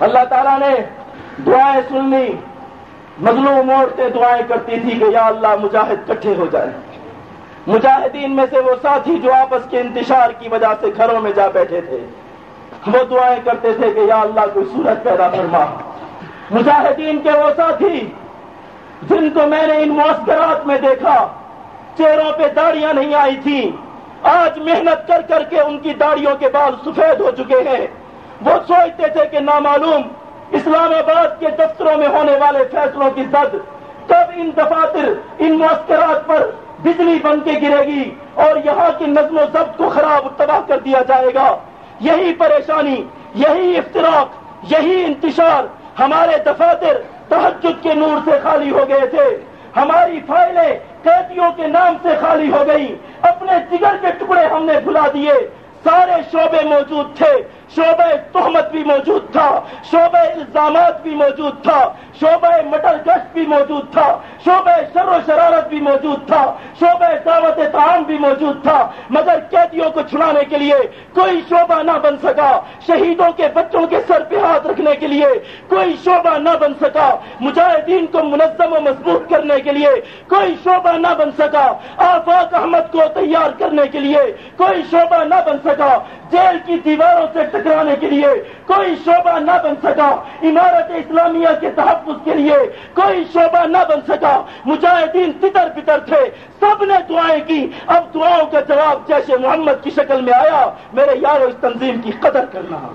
اللہ تعالیٰ نے دعائیں سننی۔ مظلوم عورتیں دعائیں کرتی تھی کہ یا اللہ مجاہد کٹھے ہو جائیں۔ مجاہدین میں سے وہ ساتھی جو آپس کے انتشار کی وجہ سے گھروں میں جا بیٹھے تھے، وہ دعائیں کرتے تھے کہ یا اللہ کوئی صورت پیدا فرما۔ مجاہدین کے وہ ساتھی جن کو میں نے ان معسکرات میں دیکھا، چہروں پہ داڑیاں نہیں آئی تھی آج محنت کر کر کے ان کی داڑیوں کے بال سفید ہو چکے ہیں۔ وہ سوچتے تھے کہ نامعلوم اسلام آباد کے دفتروں میں ہونے والے فیصلوں کی زد کب ان دفاتر، ان معسکرات پر بجلی بن کے گرے گی اور یہاں کی نظم و ضبط کو خراب تباہ کر دیا جائے گا۔ یہی پریشانی، یہی افتراق، یہی انتشار ہمارے دفاتر تحجد کے نور سے خالی ہو گئے تھے۔ ہماری فائلیں قیدیوں کے نام سے خالی ہو گئی اپنے جگر کے ٹکڑے ہم نے بھلا دیے۔ سارے شعبے موجود تھے۔ شعبہ تہمت بھی موجود تھا، شعبہ الزامات بھی موجود تھا، شعبہ مٹر گشت بھی موجود تھا، شعبہ شر و شرارت بھی موجود تھا، شعبہ دعوت تعام بھی موجود تھا، مگر قیدیوں کو چھڑانے کے لیے کوئی شعبہ نہ بن سکا۔ شہیدوں کے بچوں کے سر پہ ہاتھ رکھنے کے لیے کوئی شعبہ نہ بن سکا۔ مجاہدین کو منظم و مضبوط کرنے کے لیے کوئی شعبہ نہ بن سکا۔ آفاق احمد کو تیار کرنے کے لیے کوئی شعبہ نہ بن سکا۔ جیل کی دیواروں سے ٹکرانے کے لیے کوئی شعبہ نہ بن سکا۔ عمارت اسلامیہ کے تحفظ کے لیے کوئی شعبہ نہ بن سکا۔ مجاہدین تتر پتر تھے۔ سب نے دعائیں کی۔ اب دعاؤں کا جواب جیسے محمد کی شکل میں آیا۔ میرے یارو اس تنظیم کی قدر کرنا۔